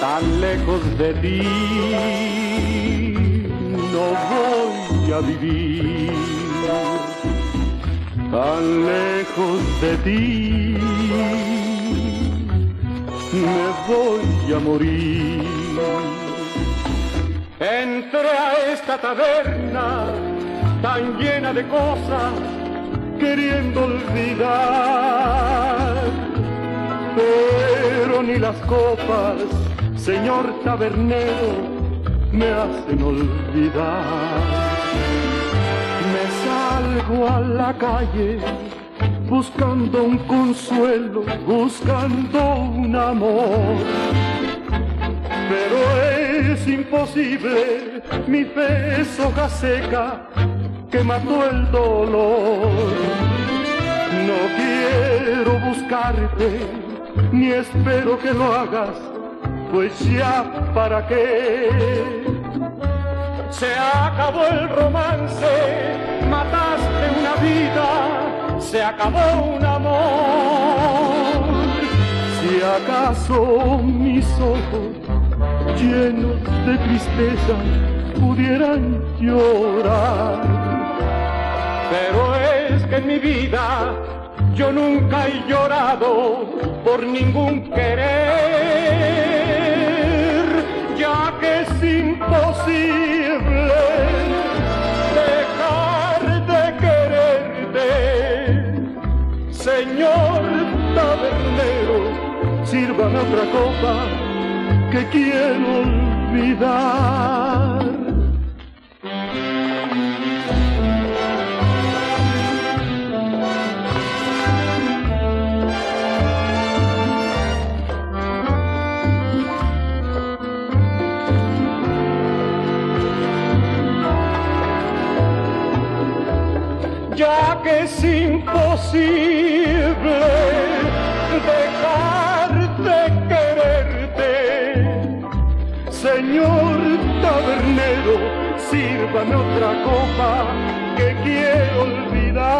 Tan lejos de ti no voy a vivir. Tan lejos de ti me voy a morir. Entré a esta taberna tan llena de cosas, queriendo olvidar. Ni las copas, señor tabernero, me hacen olvidar. Me salgo a la calle buscando un consuelo, buscando un amor. Pero es imposible, mi fe es seca que mató el dolor. No quiero buscarte, ni espero que lo hagas, pues ya para qué. Se acabó el romance, mataste una vida, se acabó un amor. Si acaso mis ojos llenos de tristeza pudieran llorar pero es que en mi vida yo nunca he llorado por ningún querer, ya que es imposible dejar de quererte. Señor tabernero, sírvame otra copa que quiero olvidar. Ya que es imposible dejar de quererte. Señor tabernero, sírvame otra copa que quiero olvidar.